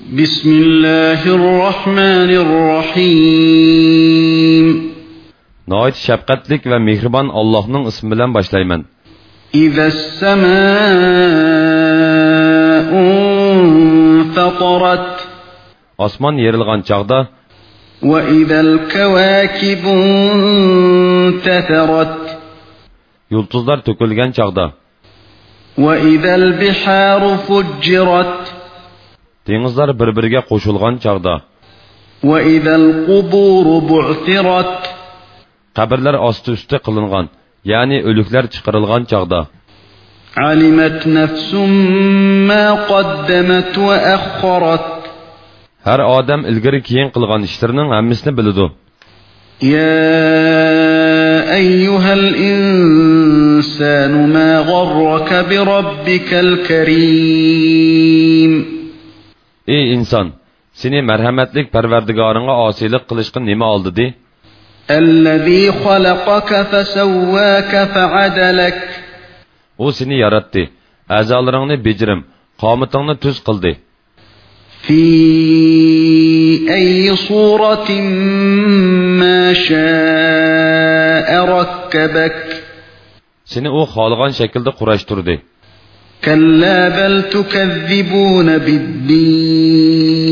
بسم الله الرحمن الرحيم Nəhayət şəfqətlik və mehriban Allah'ın ismi bilan başlayman. إذا السماء انفطرت Osmon yerilgan chaqda, وإذا الكواكب انتثرت yulduzlar to'kilgan chaqda, وإذا البحار فجرت دينزلر بربرگه قوشولغان چاغدا واذا القبور بعثرت قبرلر آستی üstü قىلىنغان يعني ölükler çıkarılğan çağda علمت نفس ما قدمت واخرت هر آدم ilgiri keyin qilgan ishlarining hammasini biladi. يا أيها الإنسان ما غرك بربك الكريم Ey inson, seni marhamatlik Parvardigoringga osiylik qilishga nima oldi de? الذي خلقك فسواك فعدلك U seni yaratdi, a'zolaringni bejirim, qomatingni tuz qildi. في أي صورة ما شاء ركبك Seni u xohlagan shaklda qurashtirdi. كلا بل تكذبون بالدين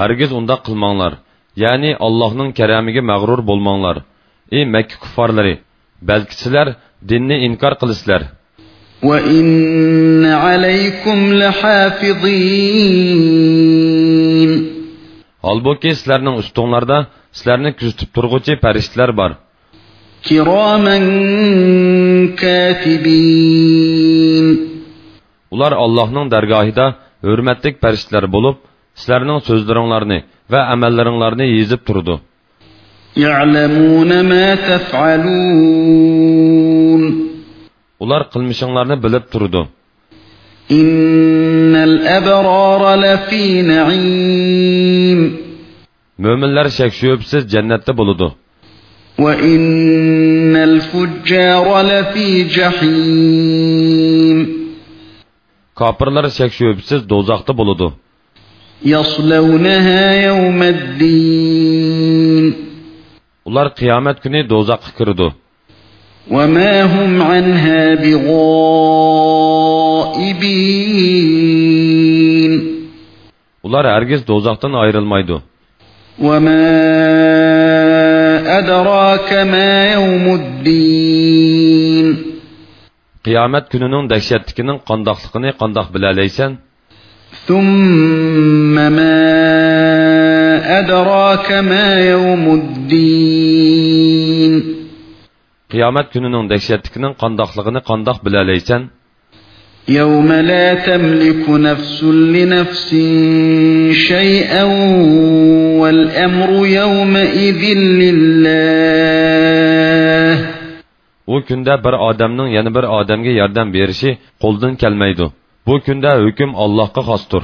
Hargiz undaq qilmanglar. Ya'ni Allohning karamiga mag'rur bo'lmanglar. Ey Makka kuffarlari, balki sizlar dinni inkor qilisizlar. وإن عليكم لحافظين Holbuki sizlarning ustinglarda sizlarni kuzatib turg'uvchi farishtalar bor. كراما كاتبين Ular Allohning dargohida hurmatli farishtalar bo'lib, sizlarning so'zlaringlarni va amallaringlarni yezib turdi. يعلمون ما تفعلون Ular qilmishinglarni bilib turdi. إن الأبرار لفي نعيم Mo'minlar shak shubsiz jannatda bo'ladi. وإن الفجار لفي جحيم Kapırlar şək şübhəsiz dozaqda buludu. Yaslawnaha yawmaddin. Ular qiyamət günü dozaqqa kirdi. Və ma hum anha bighaibin. Ular hərgiz dozaqdan ayrılmaydı. Və ma adraka ma yawmuddin. Qiyomat kunining dahshatligining qandoqligini qandoq bilalaysan? ثم ما أدراك ما يوم الدين Qiyomat kunining dahshatligining qandoqligini qandoq bilalaysan? يوم لا تملك نفس لنفس شيئا والأمر يومئذ لله bu kunda bir odamning yana bir odamga yordam berishi qo'ldan kelmaydi. Bu kunda hukm Allohga xosdir.